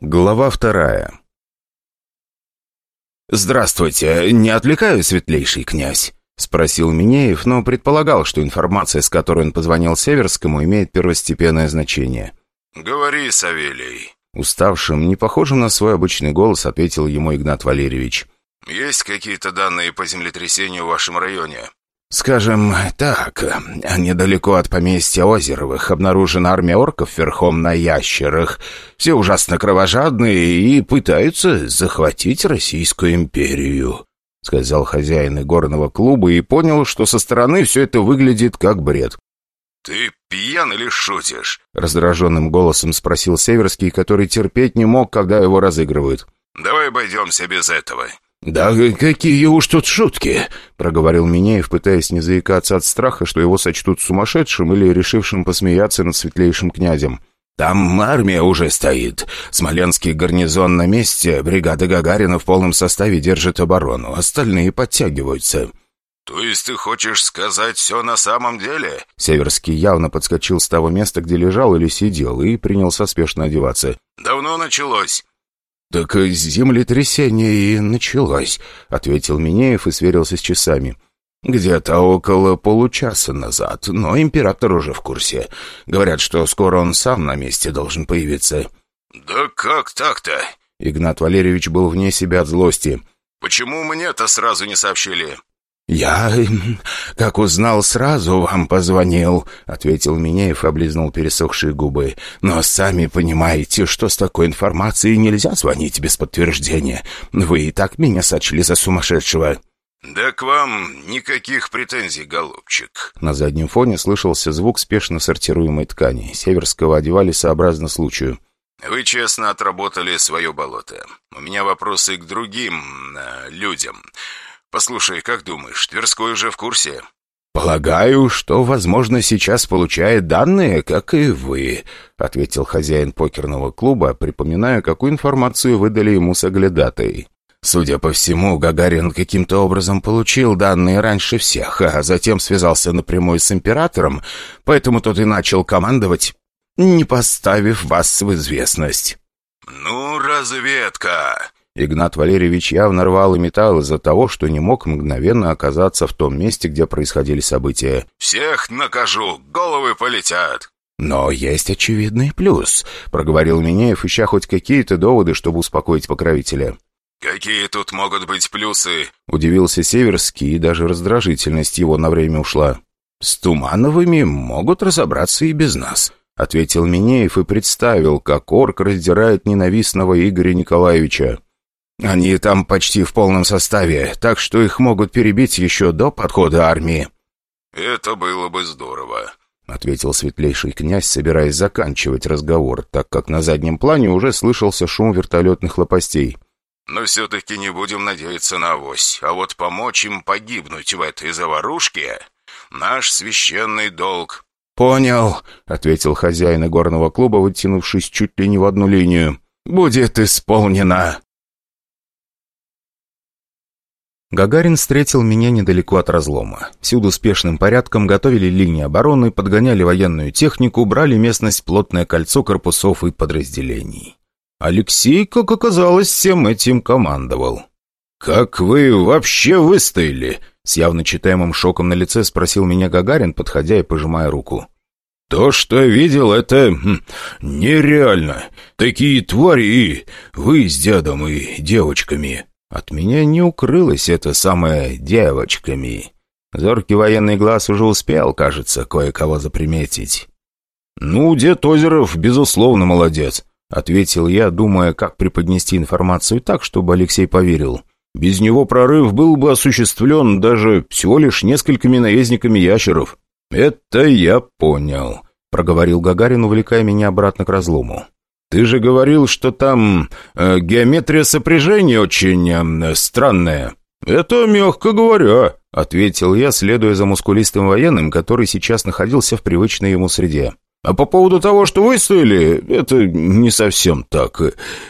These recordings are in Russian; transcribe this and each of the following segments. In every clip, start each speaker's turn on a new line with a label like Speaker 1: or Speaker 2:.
Speaker 1: Глава вторая «Здравствуйте, не отвлекаю, светлейший князь?» — спросил Минеев, но предполагал, что информация, с которой он позвонил Северскому, имеет первостепенное значение.
Speaker 2: «Говори, Савелий».
Speaker 1: Уставшим, не похожим на свой обычный голос, ответил ему Игнат Валерьевич.
Speaker 2: «Есть какие-то данные по землетрясению в вашем районе?»
Speaker 1: «Скажем так, недалеко от поместья Озеровых обнаружена армия орков верхом на ящерах. Все ужасно кровожадные и пытаются захватить Российскую империю», — сказал хозяин игорного клуба и понял, что со стороны все это выглядит как бред.
Speaker 2: «Ты пьян или шутишь?»
Speaker 1: — раздраженным голосом спросил Северский, который терпеть не мог, когда его разыгрывают.
Speaker 2: «Давай обойдемся без этого.
Speaker 1: «Да какие уж тут шутки!» — проговорил Минеев, пытаясь не заикаться от страха, что его сочтут сумасшедшим или решившим посмеяться над светлейшим князем. «Там армия уже стоит. Смоленский гарнизон на месте, бригада Гагарина в полном составе держит оборону, остальные подтягиваются».
Speaker 2: «То есть ты хочешь сказать все на самом деле?»
Speaker 1: Северский явно подскочил с того места, где лежал или сидел, и принялся спешно одеваться.
Speaker 2: «Давно началось?»
Speaker 1: «Так землетрясение и началось», — ответил Минеев и сверился с часами. «Где-то около получаса назад, но император уже в курсе. Говорят, что скоро он сам на месте должен появиться».
Speaker 2: «Да как так-то?»
Speaker 1: Игнат Валерьевич был вне себя от злости.
Speaker 2: «Почему мне-то сразу не сообщили?»
Speaker 1: «Я, как узнал, сразу вам позвонил», — ответил Минеев облизнул пересохшие губы. «Но сами понимаете, что с такой информацией нельзя звонить без подтверждения. Вы и так меня сочли за сумасшедшего».
Speaker 2: «Да к вам никаких претензий, голубчик».
Speaker 1: На заднем фоне слышался звук спешно сортируемой ткани. Северского одевали сообразно случаю.
Speaker 2: «Вы честно отработали свое болото. У меня вопросы к другим э, людям». «Послушай, как думаешь, Тверской уже в курсе?»
Speaker 1: «Полагаю, что, возможно, сейчас получает данные, как и вы», — ответил хозяин покерного клуба, припоминая, какую информацию выдали ему соглядатые. Судя по всему, Гагарин каким-то образом получил данные раньше всех, а затем связался напрямую с императором, поэтому тот и начал командовать, не поставив вас в известность.
Speaker 2: «Ну, разведка!»
Speaker 1: Игнат Валерьевич явно рвал и металл из-за того, что не мог мгновенно оказаться в том месте, где происходили события.
Speaker 2: «Всех накажу, головы полетят!»
Speaker 1: «Но есть очевидный плюс», — проговорил Минеев, ища хоть какие-то доводы, чтобы успокоить покровителя.
Speaker 2: «Какие тут могут быть плюсы?»
Speaker 1: — удивился Северский, и даже раздражительность его на время ушла. «С Тумановыми могут разобраться и без нас», — ответил Минеев и представил, как орк раздирает ненавистного Игоря Николаевича. Они там почти в полном составе, так что их могут перебить еще до подхода армии».
Speaker 2: «Это было бы здорово», —
Speaker 1: ответил светлейший князь, собираясь заканчивать разговор, так как на заднем плане уже слышался шум вертолетных лопастей.
Speaker 2: «Но все-таки не будем надеяться на авось, а вот помочь им погибнуть в этой заварушке — наш священный долг».
Speaker 1: «Понял», — ответил хозяин горного клуба, вытянувшись чуть ли не в одну линию. «Будет исполнено». Гагарин встретил меня недалеко от разлома. Всюду спешным порядком готовили линии обороны, подгоняли военную технику, брали местность плотное кольцо корпусов и подразделений. Алексей, как оказалось, всем этим командовал. «Как вы вообще выстояли?» С явно читаемым шоком на лице спросил меня Гагарин, подходя и пожимая руку. «То, что я видел, это хм, нереально. Такие твари и вы с дедом и девочками». От меня не укрылось это самое девочками. Зоркий военный глаз уже успел, кажется, кое-кого заприметить. «Ну, дед Озеров, безусловно, молодец», — ответил я, думая, как преподнести информацию так, чтобы Алексей поверил. «Без него прорыв был бы осуществлен даже всего лишь несколькими наездниками ящеров». «Это я понял», — проговорил Гагарин, увлекая меня обратно к разлому. «Ты же говорил, что там э, геометрия сопряжения очень э, странная». «Это мягко говоря», — ответил я, следуя за мускулистым военным, который сейчас находился в привычной ему среде. «А по поводу того, что вы стоили, это не совсем так.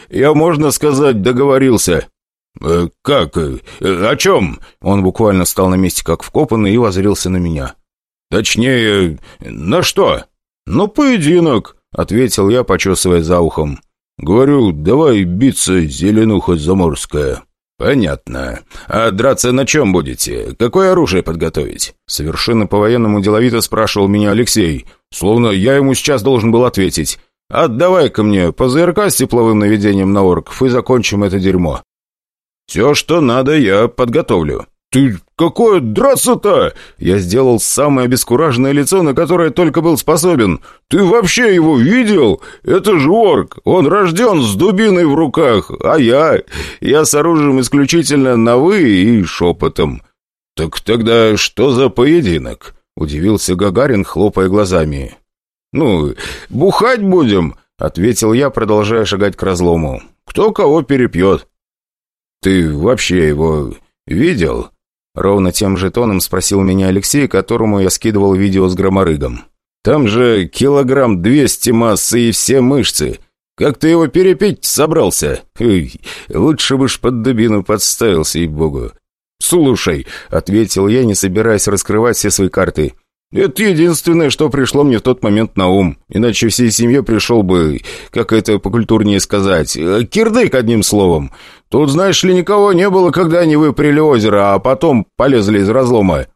Speaker 1: Я, можно сказать, договорился». «Э, «Как? Э, о чем?» Он буквально стал на месте как вкопанный и возрился на меня. «Точнее, на что?» «Ну, поединок. — ответил я, почесывая за ухом.
Speaker 2: «Говорю, давай биться, зеленуха заморская». «Понятно. А драться на чем будете? Какое оружие подготовить?» Совершенно по-военному деловито спрашивал меня Алексей, словно я ему сейчас должен был ответить. «Отдавай-ка мне ПЗРК с тепловым наведением на орков и закончим это дерьмо». «Все, что надо, я подготовлю». «Ты какое драться-то?» Я сделал самое обескураженное лицо, на которое только был способен. «Ты вообще его видел? Это же орк! Он рожден с дубиной в руках, а я... Я с оружием исключительно на «вы» и шепотом». «Так тогда что за поединок?» — удивился Гагарин, хлопая глазами. «Ну, бухать будем», — ответил я, продолжая шагать к разлому. «Кто кого перепьет?» «Ты вообще его видел?» Ровно тем же тоном спросил меня Алексей, которому я скидывал видео с громорыгом. «Там же килограмм двести массы и все мышцы. Как ты его перепить собрался? Эй, лучше бы ж под дубину подставился, ей-богу». «Слушай», — ответил я, не собираясь раскрывать все свои карты, — это единственное, что пришло мне в тот момент на ум. Иначе всей семье пришел бы, как это покультурнее сказать, э, кирдык одним словом. Тут, знаешь ли, никого не было, когда они выпрели озеро, а потом полезли из разлома.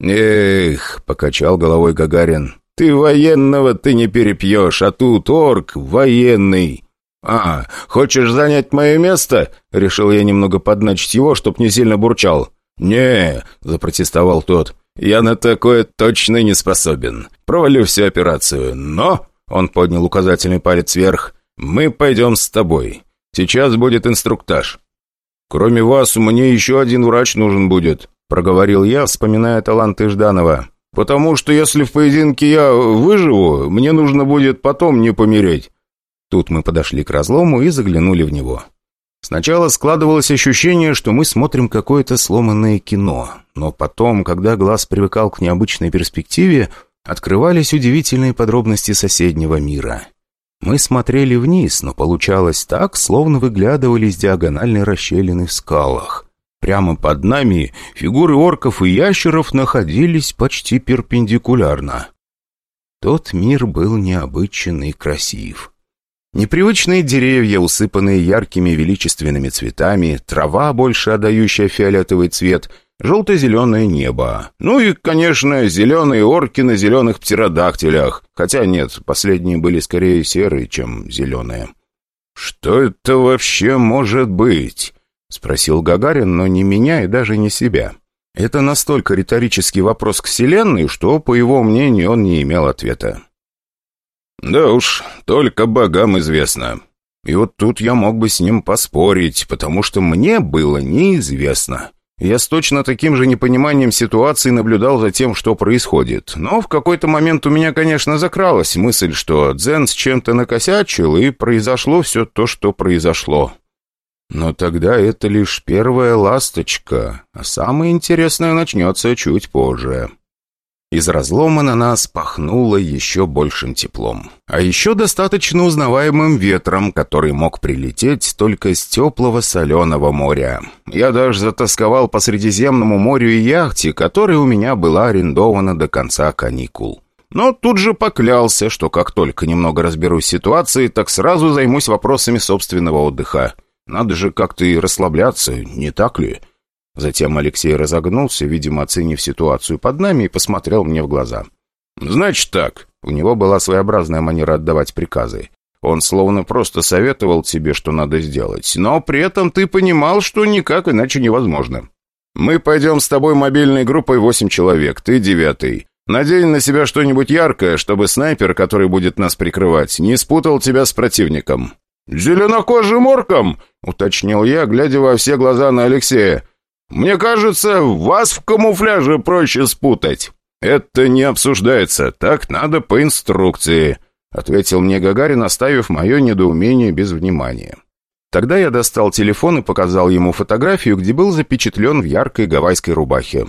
Speaker 2: «Эх», — покачал головой Гагарин, — «ты военного ты не перепьешь, а тут орк военный». «А, хочешь занять мое место?» — решил я немного подначить его, чтоб не сильно бурчал. «Не», — запротестовал тот, — я на такое точно не способен. Провалю всю операцию. Но...» Он поднял указательный палец вверх. «Мы пойдем с тобой. Сейчас будет инструктаж». «Кроме вас, мне еще один врач нужен будет», проговорил я, вспоминая таланты Жданова. «Потому что если в поединке я выживу, мне нужно будет потом не помереть». Тут мы подошли к разлому и заглянули в него. Сначала складывалось ощущение, что мы смотрим какое-то сломанное кино, но потом, когда глаз привыкал к необычной перспективе, открывались удивительные подробности соседнего мира. Мы смотрели вниз, но получалось так, словно выглядывали из диагональной расщелины в скалах. Прямо под нами фигуры орков и ящеров находились почти перпендикулярно. Тот мир был необычен и красив. Непривычные деревья, усыпанные яркими величественными цветами, трава, больше отдающая фиолетовый цвет, желто-зеленое небо. Ну и, конечно, зеленые орки на зеленых птеродактилях. Хотя нет, последние были скорее серые, чем зеленые. «Что это вообще может быть?» — спросил Гагарин, но не меня и даже не себя. Это настолько риторический вопрос к Вселенной, что, по его мнению, он не имел ответа. «Да уж, только богам известно. И вот тут я мог бы с ним поспорить, потому что мне было неизвестно. Я с точно таким же непониманием ситуации наблюдал за тем, что происходит. Но в какой-то момент у меня, конечно, закралась мысль, что Дзен с чем-то накосячил, и произошло все то, что произошло. Но тогда это лишь первая ласточка, а самое интересное начнется чуть позже. Из разлома на нас пахнуло еще большим теплом. А еще достаточно узнаваемым ветром, который мог прилететь только с теплого соленого моря. Я даже затасковал по Средиземному морю и яхте, которая у меня была арендована до конца каникул. Но тут же поклялся, что как только немного разберусь в ситуации, так сразу займусь вопросами собственного отдыха. Надо же как-то и расслабляться, не так ли?» Затем Алексей разогнулся, видимо, оценив ситуацию под нами, и посмотрел мне в глаза. «Значит так». У него была своеобразная манера отдавать приказы. Он словно просто советовал тебе, что надо сделать, но при этом ты понимал, что никак иначе невозможно. «Мы пойдем с тобой мобильной группой восемь человек, ты девятый. Надень на себя что-нибудь яркое, чтобы снайпер, который будет нас прикрывать, не спутал тебя с противником». «Зеленокожим орком?» — уточнил я, глядя во все глаза на Алексея. Мне кажется, вас в камуфляже проще спутать». «Это не обсуждается, так надо по инструкции», — ответил мне Гагарин, оставив мое недоумение без внимания. Тогда я достал телефон и показал ему фотографию, где был запечатлен в яркой гавайской рубахе.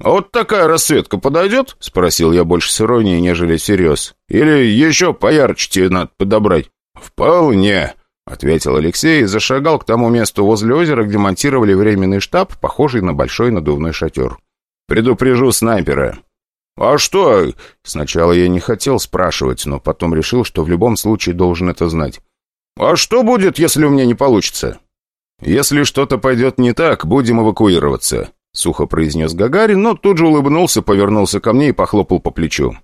Speaker 2: «Вот такая расцветка подойдет?» — спросил я больше с иронией, нежели всерьез. «Или еще поярче тебе надо подобрать?» «Вполне», ответил Алексей и зашагал к тому месту возле озера, где монтировали временный штаб, похожий на большой надувной шатер. «Предупрежу снайпера». «А что?» Сначала я не хотел спрашивать, но потом решил, что в любом случае должен это знать. «А что будет, если у меня не получится?» «Если что-то пойдет не так, будем эвакуироваться», — сухо произнес Гагарин, но тут же улыбнулся, повернулся ко мне и похлопал по плечу.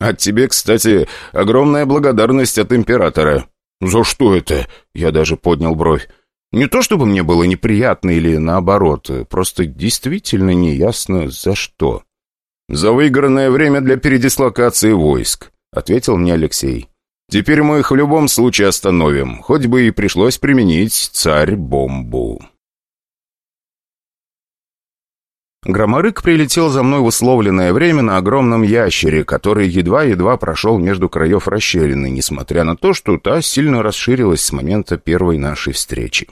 Speaker 2: «От тебе, кстати, огромная благодарность от императора». «За что это?» — я даже поднял бровь. «Не то чтобы мне было неприятно или наоборот, просто действительно неясно, за что». «За выигранное время для передислокации войск», — ответил мне Алексей. «Теперь мы их в любом случае остановим, хоть бы и пришлось применить царь-бомбу». Громорык прилетел за мной в условленное время на огромном ящере, который едва-едва прошел между краев расщелины, несмотря на то, что та сильно расширилась с момента первой нашей встречи.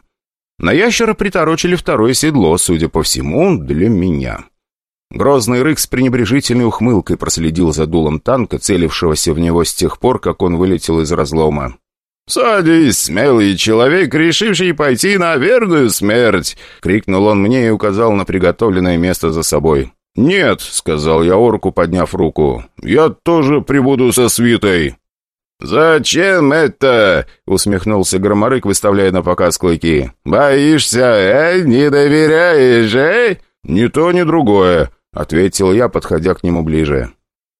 Speaker 2: На ящера приторочили второе седло, судя по всему, для меня. Грозный рык с пренебрежительной ухмылкой проследил за дулом танка, целившегося в него с тех пор, как он вылетел из разлома. «Садись, смелый человек, решивший пойти на верную смерть!» — крикнул он мне и указал на приготовленное место за собой. «Нет», — сказал я орку, подняв руку, — «я тоже прибуду со свитой». «Зачем это?» — усмехнулся Громорык, выставляя на показ клыки. «Боишься, э? Не доверяешь, э?» «Ни то, ни другое», — ответил я, подходя к нему ближе.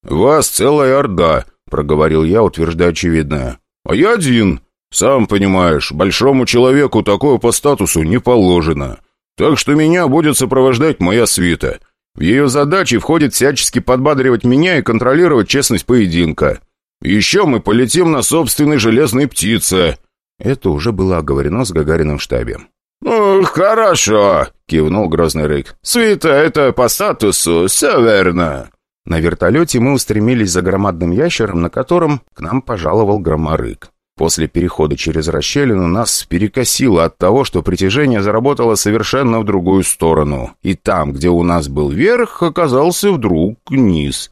Speaker 2: «Вас целая орда», — проговорил я, утверждая очевидное. А я один. Сам понимаешь, большому человеку такое по статусу не положено. Так что меня будет сопровождать моя свита. В ее задачи входит всячески подбадривать меня и контролировать честность поединка. Еще мы полетим на собственной железной птице». Это уже было оговорено с Гагариным в штабе. «Ну, хорошо», — кивнул грозный рык. «Свита — это по статусу, все верно». На вертолете мы устремились за громадным ящером, на котором к нам пожаловал громорык. После перехода через расщелину нас перекосило от того, что притяжение заработало совершенно в другую сторону. И там, где у нас был верх, оказался вдруг низ.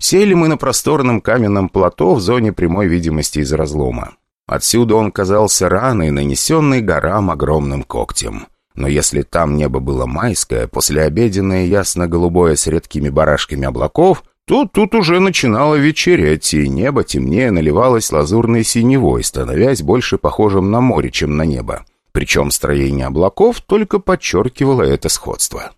Speaker 2: Сели мы на просторном каменном плато в зоне прямой видимости из разлома. Отсюда он казался раной, нанесенной горам огромным когтем. Но если там небо было майское, послеобеденное ясно-голубое с редкими барашками облаков, то тут уже начинало вечереть, и небо темнее наливалось лазурной синевой, становясь больше похожим на море, чем на небо. Причем строение облаков только подчеркивало это сходство.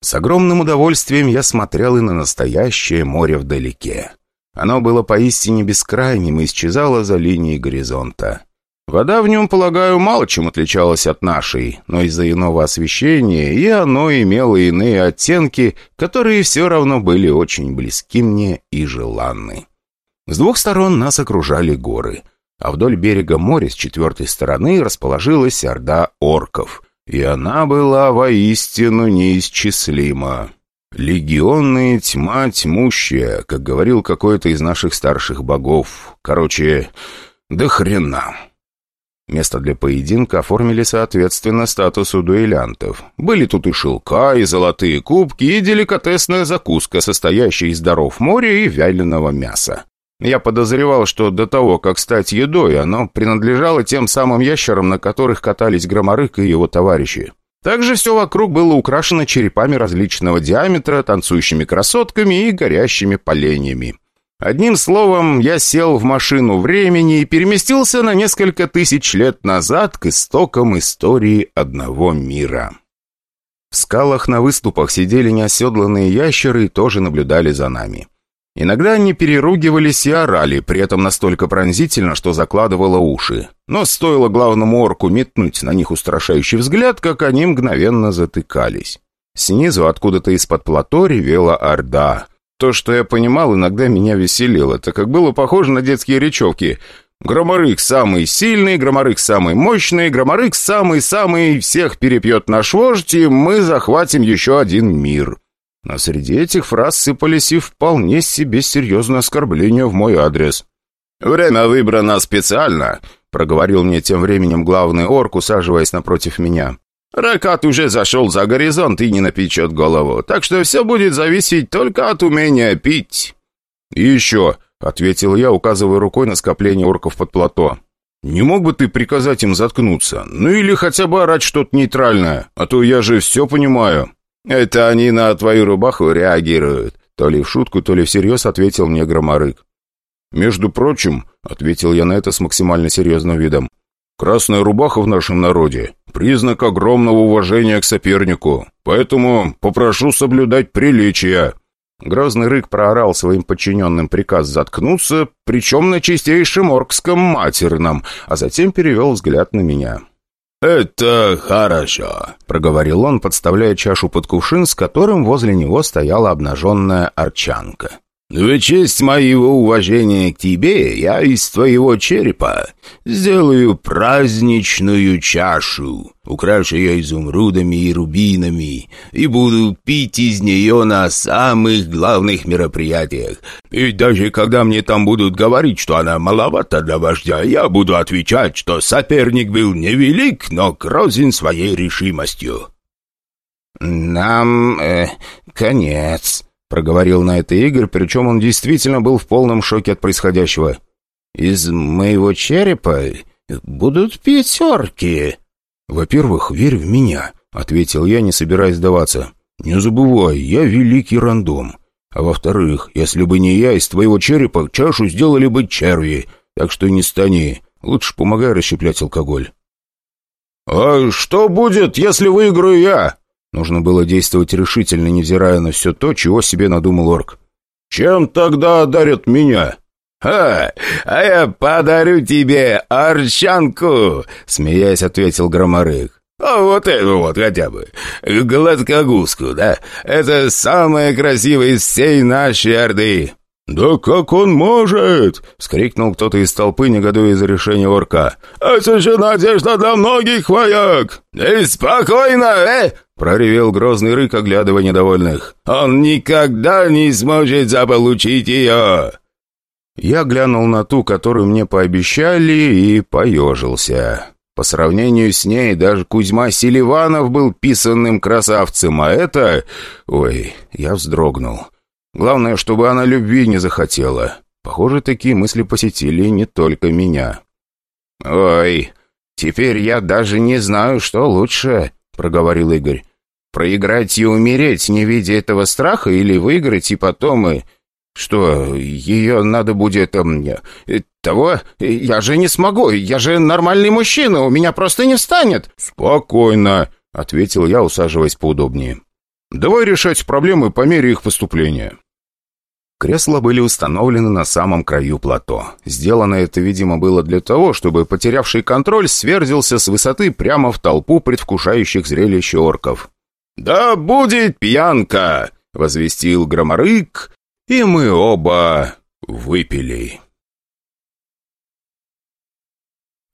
Speaker 2: С огромным удовольствием я смотрел и на настоящее море вдалеке. Оно было поистине бескрайним и исчезало за линией горизонта. Вода в нем, полагаю, мало чем отличалась от нашей, но из-за иного освещения и оно имело иные оттенки, которые все равно были очень близки мне и желанны. С двух сторон нас окружали горы, а вдоль берега моря с четвертой стороны расположилась орда орков, и она была воистину неисчислима. «Легионная тьма тьмущая», как говорил какой-то из наших старших богов. Короче, до хрена. Место для поединка оформили соответственно статусу дуэлянтов. Были тут и шелка, и золотые кубки, и деликатесная закуска, состоящая из даров моря и вяленого мяса. Я подозревал, что до того, как стать едой, оно принадлежало тем самым ящерам, на которых катались Громорык и его товарищи. Также все вокруг было украшено черепами различного диаметра, танцующими красотками и горящими поленьями. Одним словом, я сел в машину времени и переместился на несколько тысяч лет назад к истокам истории одного мира. В скалах на выступах сидели неоседланные ящеры и тоже наблюдали за нами. Иногда они переругивались и орали, при этом настолько пронзительно, что закладывало уши. Но стоило главному орку метнуть на них устрашающий взгляд, как они мгновенно затыкались. Снизу, откуда-то из-под плато, ревела орда — то, что я понимал, иногда меня веселило, так как было похоже на детские речевки. «Громорык самый сильный, Громорык самый мощный, Громорык самый-самый, всех перепьет наш вождь, и мы захватим еще один мир». Но среди этих фраз сыпались и вполне себе серьезные оскорбления в мой адрес. «Время выбрано специально», — проговорил мне тем временем главный орк, усаживаясь напротив меня. Ракат уже зашел за горизонт и не напечет голову, так что все будет зависеть только от умения пить». «И еще», — ответил я, указывая рукой на скопление орков под плато. «Не мог бы ты приказать им заткнуться? Ну или хотя бы орать что-то нейтральное, а то я же все понимаю». «Это они на твою рубаху реагируют», — то ли в шутку, то ли всерьез ответил мне Громорык. «Между прочим», — ответил я на это с максимально серьезным видом, «красная рубаха в нашем народе — признак огромного уважения к сопернику, поэтому попрошу соблюдать приличия». Грозный рык проорал своим подчиненным приказ заткнуться, причем на чистейшем оркском матерном, а затем перевел взгляд на меня.
Speaker 1: «Это хорошо», — проговорил он, подставляя чашу под кувшин, с которым возле него стояла обнаженная арчанка. «В честь моего уважения к тебе я из твоего черепа сделаю праздничную чашу, украшу ее изумрудами и рубинами, и буду пить из нее на самых главных мероприятиях. И даже когда мне там будут говорить, что она маловата для вождя, я буду отвечать, что соперник был невелик, но грозен своей решимостью». «Нам... Э, конец», — проговорил на это Игорь, причем он действительно был в полном шоке от происходящего. «Из моего черепа будут пятерки». «Во-первых, верь в меня», — ответил я, не собираясь сдаваться. «Не забывай, я великий рандом. А во-вторых, если бы не я, из твоего черепа чашу сделали бы черви, так что не стани. Лучше помогай расщеплять алкоголь».
Speaker 2: «А что будет, если выиграю я?»
Speaker 1: Нужно было действовать решительно, невзирая на все то, чего себе надумал орк.
Speaker 2: «Чем тогда одарят меня?»
Speaker 1: «Ха! А я подарю тебе арчанку!» — смеясь ответил Громорык. «А вот эту вот хотя бы, гладкогуску, да? Это самая красивая из всей нашей Орды!»
Speaker 2: «Да как он может?»
Speaker 1: — вскрикнул кто-то из толпы, негодуя за решение орка.
Speaker 2: «Это же надежда для многих вояк!»
Speaker 1: «И спокойно, э!» — проревел грозный рык, оглядывая недовольных. «Он никогда не сможет заполучить ее!» Я глянул на ту, которую мне пообещали, и поежился. По сравнению с ней даже Кузьма Селиванов был писанным красавцем, а это... Ой, я вздрогнул. Главное, чтобы она любви не захотела. Похоже, такие мысли посетили не только меня. «Ой, теперь я даже не знаю, что лучше», — проговорил Игорь. «Проиграть и умереть, не видя этого страха, или выиграть и потом... И... Что, ее надо будет... Э, того? Я же не смогу, я же нормальный мужчина, у меня просто не встанет».
Speaker 2: «Спокойно», — ответил я, усаживаясь поудобнее. «Давай решать проблемы по мере их поступления».
Speaker 1: Кресла были установлены на самом краю плато. Сделано это, видимо, было для того, чтобы потерявший контроль сверзился с высоты прямо в толпу предвкушающих зрелище орков.
Speaker 2: «Да будет пьянка!» — возвестил Громорык, и мы оба выпили.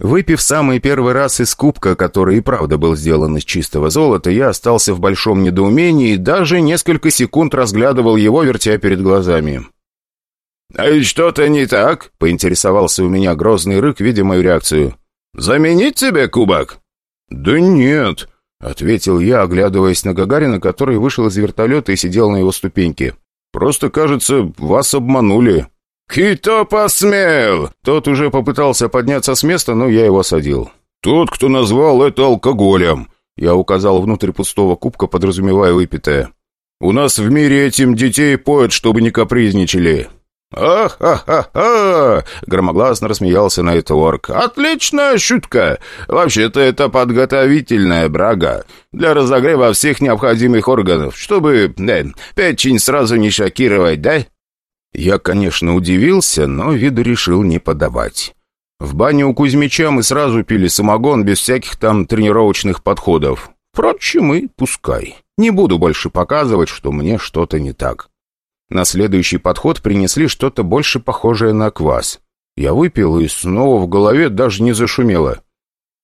Speaker 1: Выпив самый первый раз из кубка, который и правда был сделан из чистого золота, я остался в большом недоумении и даже несколько секунд разглядывал его, вертя перед глазами.
Speaker 2: «А что-то не так?» — поинтересовался у меня грозный рык, видя мою реакцию. «Заменить тебе кубок?»
Speaker 1: «Да нет», — ответил я, оглядываясь на Гагарина, который вышел из вертолета и сидел на его ступеньке. «Просто, кажется, вас обманули».
Speaker 2: «Кто посмел?»
Speaker 1: Тот уже попытался подняться с места, но я его садил.
Speaker 2: «Тот, кто назвал это алкоголем»,
Speaker 1: я указал внутрь пустого кубка, подразумевая выпитое.
Speaker 2: «У нас в мире этим детей поют, чтобы не капризничали».
Speaker 1: «Ах-ха-ха-ха!» — громогласно рассмеялся на это орк. «Отличная шутка! Вообще-то это подготовительная брага для разогрева всех необходимых органов, чтобы э, печень сразу не шокировать, да?» Я, конечно, удивился, но виду решил не подавать. В бане у Кузьмича мы сразу пили самогон без всяких там тренировочных подходов. Впрочем, и пускай. Не буду больше показывать, что мне что-то не так. На следующий подход принесли что-то больше похожее на квас. Я выпил, и снова в голове даже не зашумело.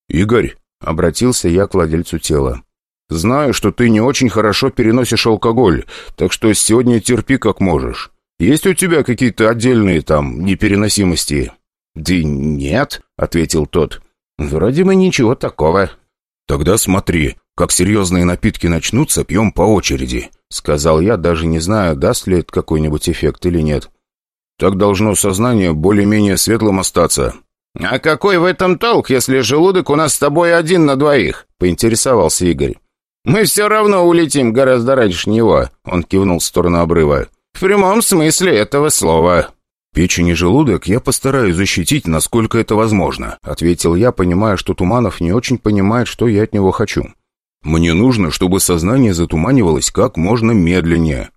Speaker 1: «Игорь», — обратился я к владельцу тела, — «знаю, что ты не очень хорошо переносишь алкоголь, так что сегодня терпи как можешь. Есть у тебя какие-то отдельные там непереносимости?» «Да нет», — ответил тот. «Вроде бы ничего такого». «Тогда смотри, как серьезные напитки начнутся, пьем по очереди», — сказал я, даже не знаю, даст ли это какой-нибудь эффект или нет. «Так должно сознание более-менее светлым остаться».
Speaker 2: «А какой в этом толк, если желудок у нас с тобой один на двоих?» — поинтересовался Игорь. «Мы все равно улетим гораздо раньше него», — он кивнул в сторону обрыва. В прямом смысле этого слова.
Speaker 1: «Печень и желудок я постараюсь защитить, насколько это возможно», — ответил я, понимая, что Туманов не очень понимает, что я от него хочу. «Мне нужно, чтобы сознание затуманивалось как можно медленнее».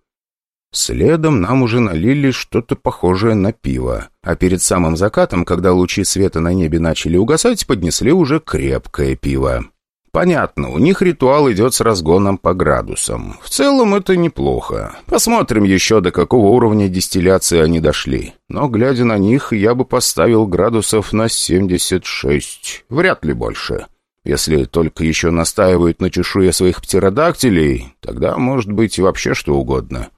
Speaker 1: Следом нам уже налили что-то похожее на пиво. А перед самым закатом, когда лучи света на небе начали угасать, поднесли уже крепкое пиво. Понятно, у них ритуал идет с разгоном по градусам. В целом это неплохо. Посмотрим еще, до какого уровня дистилляции они дошли. Но, глядя на них, я бы поставил градусов на 76. Вряд ли больше. Если только еще настаивают на чешуе своих птеродактилей, тогда может быть вообще что угодно.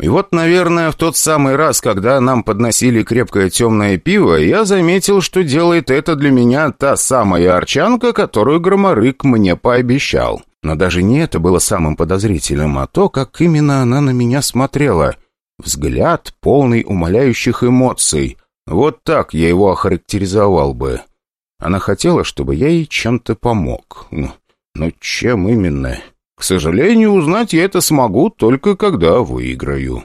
Speaker 1: И вот, наверное, в тот самый раз, когда нам подносили крепкое темное пиво, я заметил, что делает это для меня та самая арчанка, которую Громорык мне пообещал. Но даже не это было самым подозрительным, а то, как именно она на меня смотрела. Взгляд, полный умоляющих эмоций. Вот так я его охарактеризовал бы. Она хотела, чтобы я ей чем-то помог. Но, но чем именно? К сожалению, узнать я это смогу только когда выиграю.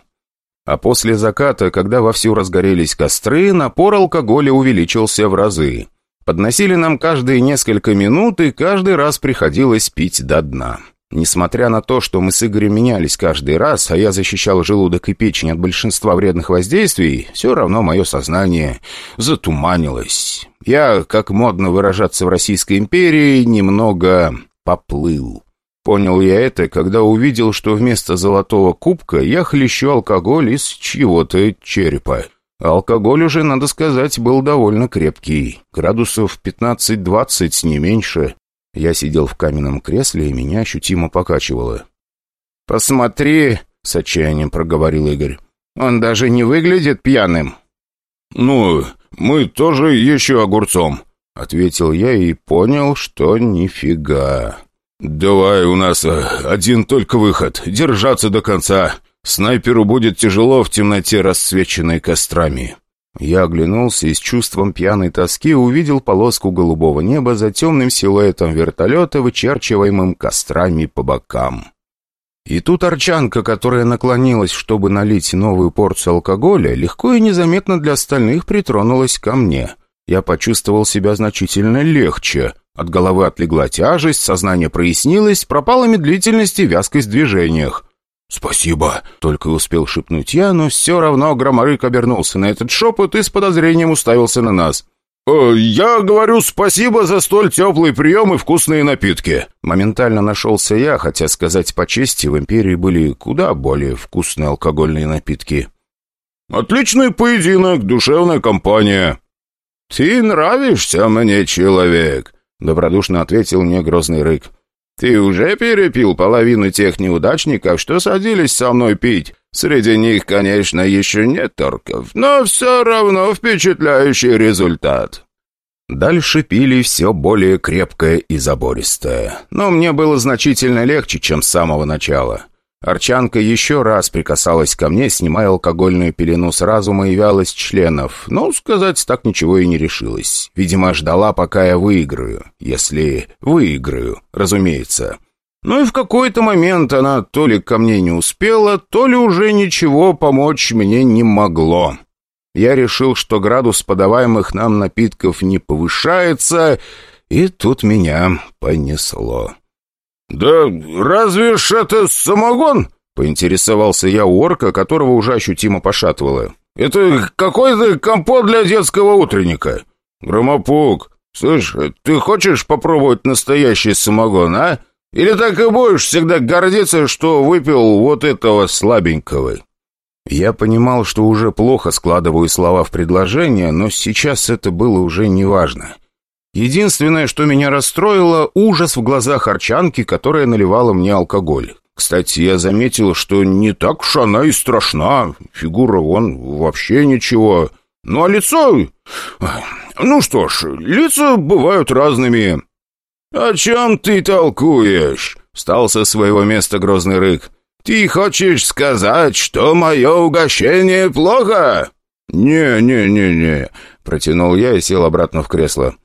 Speaker 1: А после заката, когда вовсю разгорелись костры, напор алкоголя увеличился в разы. Подносили нам каждые несколько минут, и каждый раз приходилось пить до дна. Несмотря на то, что мы с Игорем менялись каждый раз, а я защищал желудок и печень от большинства вредных воздействий, все равно мое сознание затуманилось. Я, как модно выражаться в Российской империи, немного поплыл. Понял я это, когда увидел, что вместо золотого кубка я хлещу алкоголь из чьего-то черепа. Алкоголь уже, надо сказать, был довольно крепкий. Градусов 15-20, не меньше. Я сидел в каменном кресле, и меня ощутимо покачивало. «Посмотри!» — с отчаянием проговорил Игорь. «Он даже не выглядит пьяным».
Speaker 2: «Ну, мы тоже еще огурцом», — ответил я и понял, что нифига. «Давай, у нас э, один только выход. Держаться до конца. Снайперу будет тяжело в темноте, расцвеченной кострами».
Speaker 1: Я оглянулся и с чувством пьяной тоски увидел полоску голубого неба за темным силуэтом вертолета, вычерчиваемым кострами по бокам. И тут арчанка, которая наклонилась, чтобы налить новую порцию алкоголя, легко и незаметно для остальных притронулась ко мне. Я почувствовал себя значительно легче. От головы отлегла тяжесть, сознание прояснилось, пропала медлительность и вязкость в движениях. «Спасибо!» — только успел шепнуть я, но все равно Громорык обернулся на этот шепот и с подозрением уставился на нас.
Speaker 2: «Э, «Я говорю спасибо за столь теплый прием и вкусные напитки!»
Speaker 1: Моментально нашелся я, хотя, сказать по чести, в Империи были куда более вкусные алкогольные напитки.
Speaker 2: «Отличный поединок, душевная компания!» «Ты нравишься мне, человек!» — добродушно ответил мне грозный рык. «Ты уже перепил половину тех неудачников, что садились со мной пить? Среди них, конечно, еще нет торков, но все равно впечатляющий результат».
Speaker 1: Дальше пили все более крепкое и забористое. Но мне было значительно легче, чем с самого начала. Арчанка еще раз прикасалась ко мне, снимая алкогольную пелену с разума и вялость членов, но сказать так ничего и не решилась. Видимо, ждала, пока я выиграю. Если выиграю, разумеется. Ну и в какой-то момент она то ли ко мне не успела, то ли уже ничего помочь мне не могло. Я решил, что градус подаваемых нам напитков не повышается, и тут меня понесло.
Speaker 2: «Да разве ж это самогон?» — поинтересовался я у орка, которого уже ощутимо пошатывало. «Это какой-то компот для детского утренника. Громопук, слышь, ты хочешь попробовать настоящий самогон, а? Или так и будешь всегда гордиться, что выпил вот этого слабенького?»
Speaker 1: Я понимал, что уже плохо складываю слова в предложение, но сейчас это было уже неважно. Единственное, что меня расстроило, ужас в глазах Арчанки, которая наливала мне алкоголь. Кстати, я заметил, что не так уж она и страшна. Фигура вон вообще ничего. Ну, а лицо... Ну что ж, лица бывают разными. «О чем ты толкуешь?» — встал со своего места грозный рык. «Ты хочешь сказать, что мое угощение плохо?» «Не-не-не-не», — протянул я и сел обратно в кресло.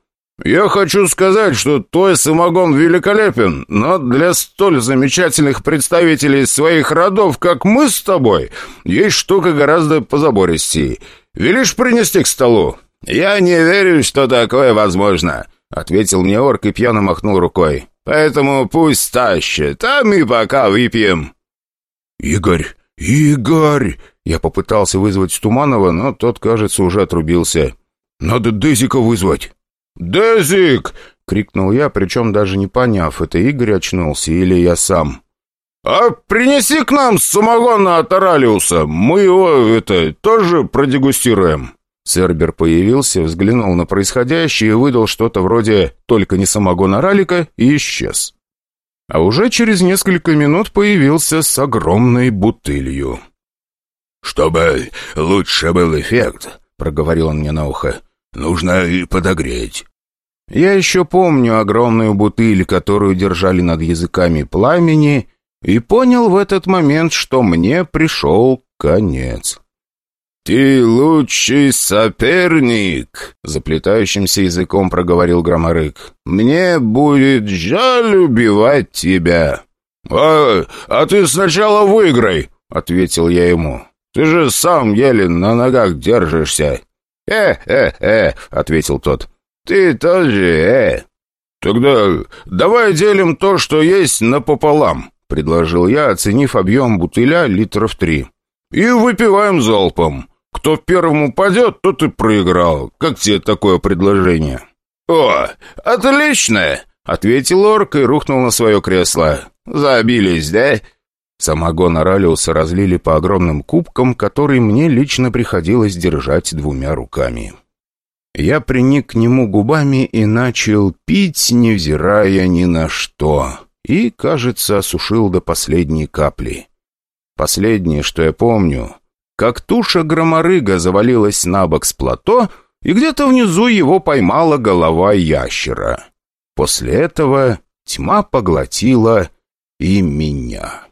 Speaker 1: «Я хочу сказать, что твой самогон великолепен, но для столь замечательных представителей своих родов, как мы с тобой, есть штука гораздо позабористей.
Speaker 2: велишь принести к столу?» «Я не верю, что такое возможно», — ответил мне орк и пьяно махнул рукой. «Поэтому пусть тащит, а мы пока выпьем».
Speaker 1: «Игорь! Игорь!» Я попытался вызвать Туманова, но тот, кажется, уже отрубился. «Надо Дезика вызвать!»
Speaker 2: «Дезик!»
Speaker 1: — крикнул я, причем даже не поняв, это Игорь очнулся или я сам.
Speaker 2: «А принеси к нам самогона от Оралиуса, мы его, это, тоже продегустируем».
Speaker 1: Цербер появился, взглянул на происходящее и выдал что-то вроде «только не самогон Оралика» и исчез. А уже через несколько минут появился с огромной бутылью.
Speaker 2: «Чтобы лучше был эффект», — проговорил он мне на ухо, — «нужно и подогреть».
Speaker 1: Я еще помню огромную бутыль, которую держали над языками пламени, и понял в этот момент, что мне пришел конец.
Speaker 2: «Ты лучший соперник!» — заплетающимся языком проговорил Громорык. «Мне будет жаль убивать тебя!» «А, а ты сначала выиграй!» — ответил я ему. «Ты же сам еле на ногах держишься!» «Э-э-э!» — ответил тот. «Ты тоже э!» «Тогда давай делим то, что есть, напополам», — предложил я, оценив объем бутыля литров три. «И выпиваем залпом. Кто первым упадет, тот и проиграл. Как тебе такое предложение?» «О, отлично!» — ответил орк и рухнул на свое кресло. «Забились, да?»
Speaker 1: Самогон Оралиуса разлили по огромным кубкам, которые мне лично приходилось держать двумя руками. Я приник к нему губами и начал пить, невзирая ни на что. И, кажется, осушил до последней капли. Последнее, что я помню, как туша громорыга завалилась на бок с плато, и где-то внизу его поймала голова ящера. После этого тьма поглотила и меня.